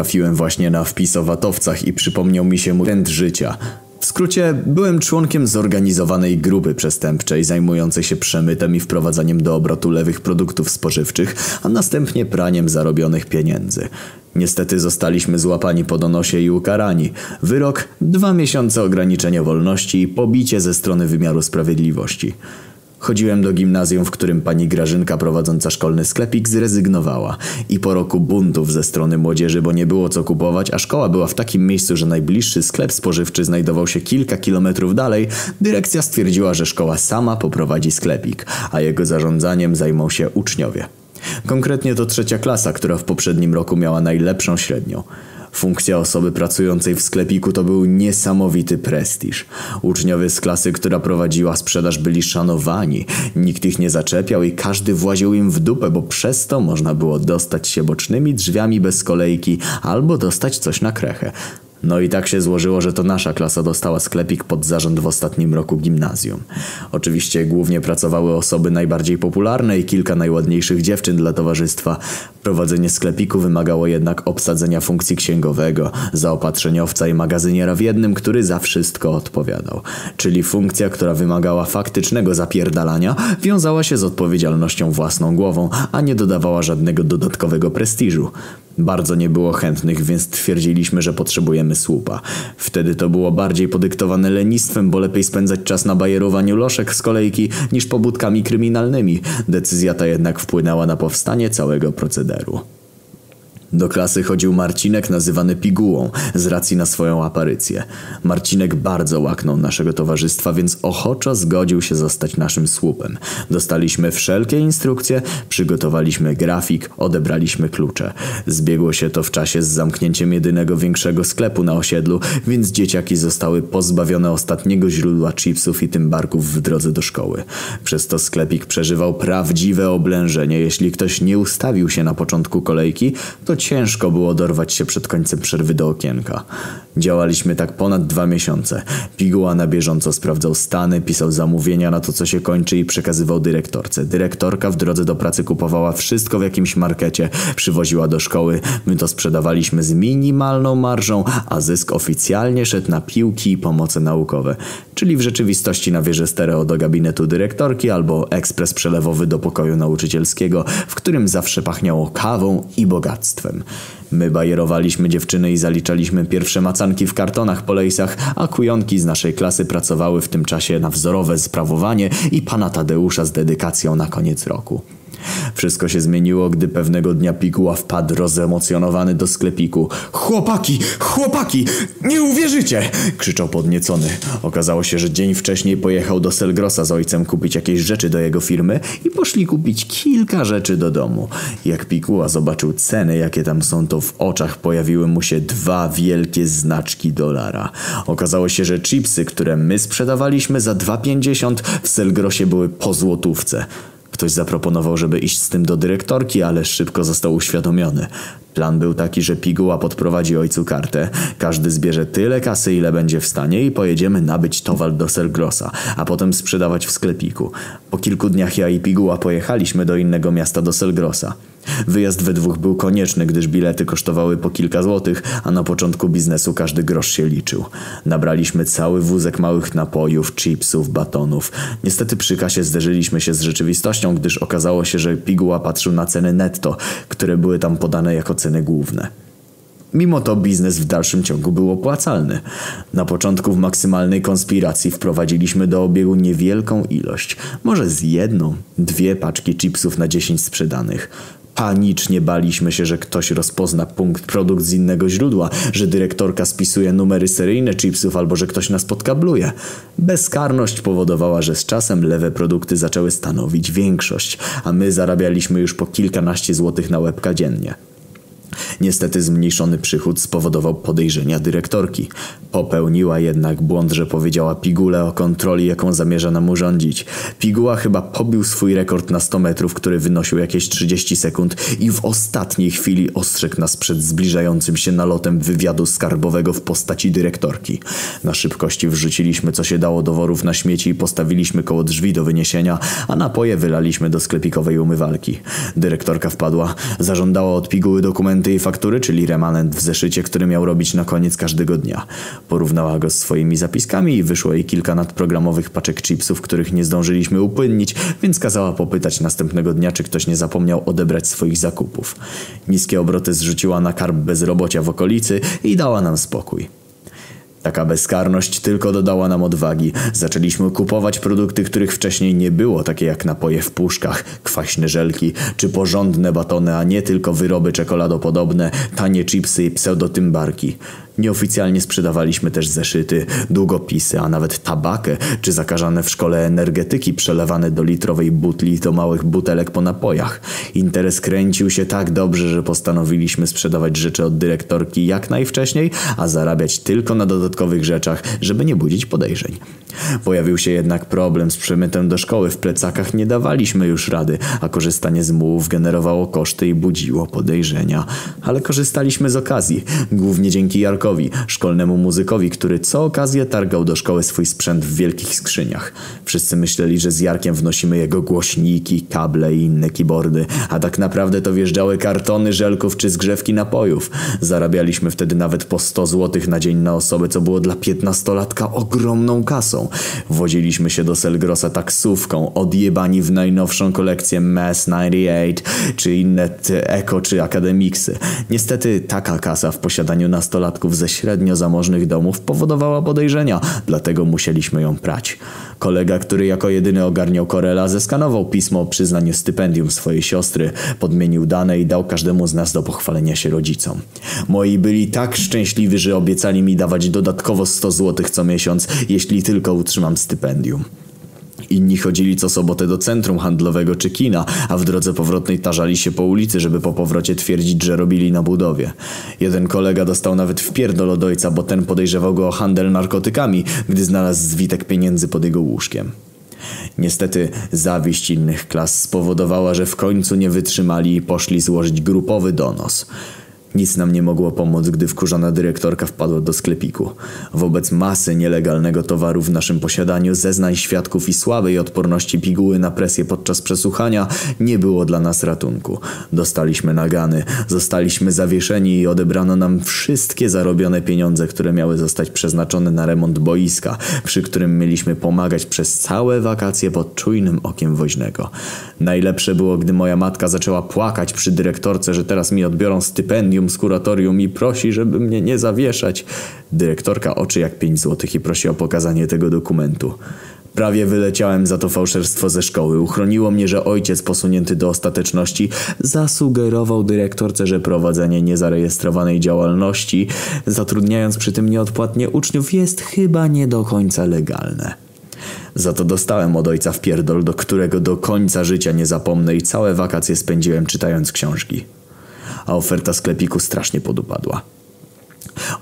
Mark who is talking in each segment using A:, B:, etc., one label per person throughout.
A: Trafiłem właśnie na wpis o watowcach i przypomniał mi się mój trend życia. W skrócie, byłem członkiem zorganizowanej grupy przestępczej zajmującej się przemytem i wprowadzaniem do obrotu lewych produktów spożywczych, a następnie praniem zarobionych pieniędzy. Niestety zostaliśmy złapani po donosie i ukarani. Wyrok dwa miesiące ograniczenia wolności i pobicie ze strony wymiaru sprawiedliwości. Chodziłem do gimnazjum, w którym pani Grażynka prowadząca szkolny sklepik zrezygnowała. I po roku buntów ze strony młodzieży, bo nie było co kupować, a szkoła była w takim miejscu, że najbliższy sklep spożywczy znajdował się kilka kilometrów dalej, dyrekcja stwierdziła, że szkoła sama poprowadzi sklepik, a jego zarządzaniem zajmą się uczniowie. Konkretnie to trzecia klasa, która w poprzednim roku miała najlepszą średnią. Funkcja osoby pracującej w sklepiku to był niesamowity prestiż. Uczniowie z klasy, która prowadziła sprzedaż byli szanowani, nikt ich nie zaczepiał i każdy właził im w dupę, bo przez to można było dostać się bocznymi drzwiami bez kolejki albo dostać coś na krechę. No i tak się złożyło, że to nasza klasa dostała sklepik pod zarząd w ostatnim roku gimnazjum. Oczywiście głównie pracowały osoby najbardziej popularne i kilka najładniejszych dziewczyn dla towarzystwa. Prowadzenie sklepiku wymagało jednak obsadzenia funkcji księgowego, zaopatrzeniowca i magazyniera w jednym, który za wszystko odpowiadał. Czyli funkcja, która wymagała faktycznego zapierdalania, wiązała się z odpowiedzialnością własną głową, a nie dodawała żadnego dodatkowego prestiżu. Bardzo nie było chętnych, więc twierdziliśmy, że potrzebujemy słupa. Wtedy to było bardziej podyktowane lenistwem, bo lepiej spędzać czas na bajerowaniu loszek z kolejki niż pobudkami kryminalnymi. Decyzja ta jednak wpłynęła na powstanie całego procederu. Do klasy chodził Marcinek nazywany Pigułą z racji na swoją aparycję. Marcinek bardzo łaknął naszego towarzystwa, więc ochoczo zgodził się zostać naszym słupem. Dostaliśmy wszelkie instrukcje, przygotowaliśmy grafik, odebraliśmy klucze. Zbiegło się to w czasie z zamknięciem jedynego większego sklepu na osiedlu, więc dzieciaki zostały pozbawione ostatniego źródła chipsów i tymbarków w drodze do szkoły. Przez to sklepik przeżywał prawdziwe oblężenie. Jeśli ktoś nie ustawił się na początku kolejki, to ciężko było dorwać się przed końcem przerwy do okienka. Działaliśmy tak ponad dwa miesiące. Piguła na bieżąco sprawdzał stany, pisał zamówienia na to, co się kończy i przekazywał dyrektorce. Dyrektorka w drodze do pracy kupowała wszystko w jakimś markecie, przywoziła do szkoły. My to sprzedawaliśmy z minimalną marżą, a zysk oficjalnie szedł na piłki i pomoce naukowe. Czyli w rzeczywistości na wieży stereo do gabinetu dyrektorki albo ekspres przelewowy do pokoju nauczycielskiego, w którym zawsze pachniało kawą i bogactwem. My bajerowaliśmy dziewczyny i zaliczaliśmy pierwsze macanki w kartonach po lejsach, a kujonki z naszej klasy pracowały w tym czasie na wzorowe sprawowanie i pana Tadeusza z dedykacją na koniec roku. Wszystko się zmieniło, gdy pewnego dnia Piguła wpadł rozemocjonowany do sklepiku. Chłopaki! Chłopaki! Nie uwierzycie! krzyczał podniecony. Okazało się, że dzień wcześniej pojechał do Selgrosa z ojcem kupić jakieś rzeczy do jego firmy i poszli kupić kilka rzeczy do domu. Jak Piguła zobaczył ceny, jakie tam są, to w oczach pojawiły mu się dwa wielkie znaczki dolara. Okazało się, że chipsy, które my sprzedawaliśmy za 2,50 w Selgrosie były po złotówce. Ktoś zaproponował, żeby iść z tym do dyrektorki, ale szybko został uświadomiony. Plan był taki, że Piguła podprowadzi ojcu kartę, każdy zbierze tyle kasy, ile będzie w stanie i pojedziemy nabyć towar do Selgrosa, a potem sprzedawać w sklepiku. Po kilku dniach ja i Piguła pojechaliśmy do innego miasta do Selgrosa. Wyjazd we dwóch był konieczny, gdyż bilety kosztowały po kilka złotych, a na początku biznesu każdy grosz się liczył. Nabraliśmy cały wózek małych napojów, chipsów, batonów. Niestety przy kasie zderzyliśmy się z rzeczywistością, gdyż okazało się, że Piguła patrzył na ceny netto, które były tam podane jako ceny główne. Mimo to biznes w dalszym ciągu był opłacalny. Na początku w maksymalnej konspiracji wprowadziliśmy do obiegu niewielką ilość, może z jedną, dwie paczki chipsów na dziesięć sprzedanych. Panicznie baliśmy się, że ktoś rozpozna punkt produkt z innego źródła, że dyrektorka spisuje numery seryjne chipsów albo że ktoś nas podkabluje. Bezkarność powodowała, że z czasem lewe produkty zaczęły stanowić większość, a my zarabialiśmy już po kilkanaście złotych na łebka dziennie. Niestety zmniejszony przychód spowodował podejrzenia dyrektorki. Popełniła jednak błąd, że powiedziała Pigule o kontroli, jaką zamierza nam urządzić. Piguła chyba pobił swój rekord na 100 metrów, który wynosił jakieś 30 sekund i w ostatniej chwili ostrzegł nas przed zbliżającym się nalotem wywiadu skarbowego w postaci dyrektorki. Na szybkości wrzuciliśmy co się dało do worów na śmieci i postawiliśmy koło drzwi do wyniesienia, a napoje wylaliśmy do sklepikowej umywalki. Dyrektorka wpadła, zażądała od piguły dokumenty dokumenty i faktury, czyli remanent w zeszycie, który miał robić na koniec każdego dnia. Porównała go z swoimi zapiskami i wyszło jej kilka nadprogramowych paczek chipsów, których nie zdążyliśmy upłynnić, więc kazała popytać następnego dnia, czy ktoś nie zapomniał odebrać swoich zakupów. Niskie obroty zrzuciła na karb bezrobocia w okolicy i dała nam spokój. Taka bezkarność tylko dodała nam odwagi. Zaczęliśmy kupować produkty, których wcześniej nie było, takie jak napoje w puszkach, kwaśne żelki czy porządne batony, a nie tylko wyroby czekoladopodobne, tanie chipsy i pseudotymbarki. Nieoficjalnie sprzedawaliśmy też zeszyty, długopisy, a nawet tabakę czy zakażane w szkole energetyki przelewane do litrowej butli do małych butelek po napojach. Interes kręcił się tak dobrze, że postanowiliśmy sprzedawać rzeczy od dyrektorki jak najwcześniej, a zarabiać tylko na dodatkowych rzeczach, żeby nie budzić podejrzeń. Pojawił się jednak problem z przemytem do szkoły. W plecakach nie dawaliśmy już rady, a korzystanie z mułów generowało koszty i budziło podejrzenia. Ale korzystaliśmy z okazji, głównie dzięki Jarkowi, szkolnemu muzykowi, który co okazję targał do szkoły swój sprzęt w wielkich skrzyniach. Wszyscy myśleli, że z Jarkiem wnosimy jego głośniki, kable i inne keyboardy, a tak naprawdę to wjeżdżały kartony żelków czy zgrzewki napojów. Zarabialiśmy wtedy nawet po 100 zł na dzień na osobę, co było dla piętnastolatka ogromną kasą. Wodziliśmy się do Selgrosa taksówką, odjebani w najnowszą kolekcję Mass 98, czy inne Eko czy Akademiksy. Niestety taka kasa w posiadaniu nastolatków ze średnio zamożnych domów powodowała podejrzenia, dlatego musieliśmy ją prać. Kolega, który jako jedyny ogarniał Korela, zeskanował pismo o przyznaniu stypendium swojej siostry, podmienił dane i dał każdemu z nas do pochwalenia się rodzicom. Moi byli tak szczęśliwi, że obiecali mi dawać dodatkowo 100 zł co miesiąc, jeśli tylko utrzymam stypendium. Inni chodzili co sobotę do centrum handlowego czy kina, a w drodze powrotnej tarzali się po ulicy, żeby po powrocie twierdzić, że robili na budowie. Jeden kolega dostał nawet wpierdol od ojca, bo ten podejrzewał go o handel narkotykami, gdy znalazł zwitek pieniędzy pod jego łóżkiem. Niestety zawiść innych klas spowodowała, że w końcu nie wytrzymali i poszli złożyć grupowy donos. Nic nam nie mogło pomóc, gdy wkurzona dyrektorka wpadła do sklepiku. Wobec masy nielegalnego towaru w naszym posiadaniu, zeznań świadków i słabej odporności piguły na presję podczas przesłuchania nie było dla nas ratunku. Dostaliśmy nagany, zostaliśmy zawieszeni i odebrano nam wszystkie zarobione pieniądze, które miały zostać przeznaczone na remont boiska, przy którym mieliśmy pomagać przez całe wakacje pod czujnym okiem woźnego. Najlepsze było, gdy moja matka zaczęła płakać przy dyrektorce, że teraz mi odbiorą stypendium z kuratorium i prosi, żeby mnie nie zawieszać. Dyrektorka oczy jak pięć złotych i prosi o pokazanie tego dokumentu. Prawie wyleciałem za to fałszerstwo ze szkoły. Uchroniło mnie, że ojciec posunięty do ostateczności zasugerował dyrektorce, że prowadzenie niezarejestrowanej działalności, zatrudniając przy tym nieodpłatnie uczniów, jest chyba nie do końca legalne. Za to dostałem od ojca wpierdol, do którego do końca życia nie zapomnę i całe wakacje spędziłem czytając książki a oferta sklepiku strasznie podupadła.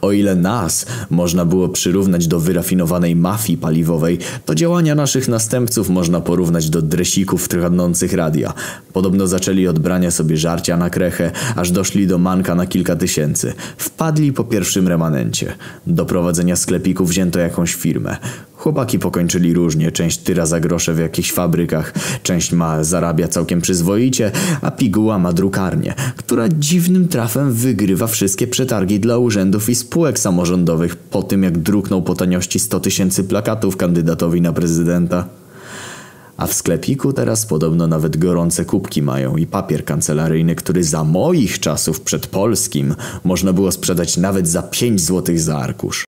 A: O ile nas można było przyrównać do wyrafinowanej mafii paliwowej, to działania naszych następców można porównać do dresików kradnących radia. Podobno zaczęli od brania sobie żarcia na krechę, aż doszli do manka na kilka tysięcy. Wpadli po pierwszym remanencie. Do prowadzenia sklepiku wzięto jakąś firmę. Chłopaki pokończyli różnie, część tyra za grosze w jakichś fabrykach, część ma zarabia całkiem przyzwoicie, a piguła ma drukarnię, która dziwnym trafem wygrywa wszystkie przetargi dla urzędów i spółek samorządowych po tym jak druknął po taniości 100 tysięcy plakatów kandydatowi na prezydenta. A w sklepiku teraz podobno nawet gorące kubki mają i papier kancelaryjny, który za moich czasów przed polskim można było sprzedać nawet za 5 złotych za arkusz.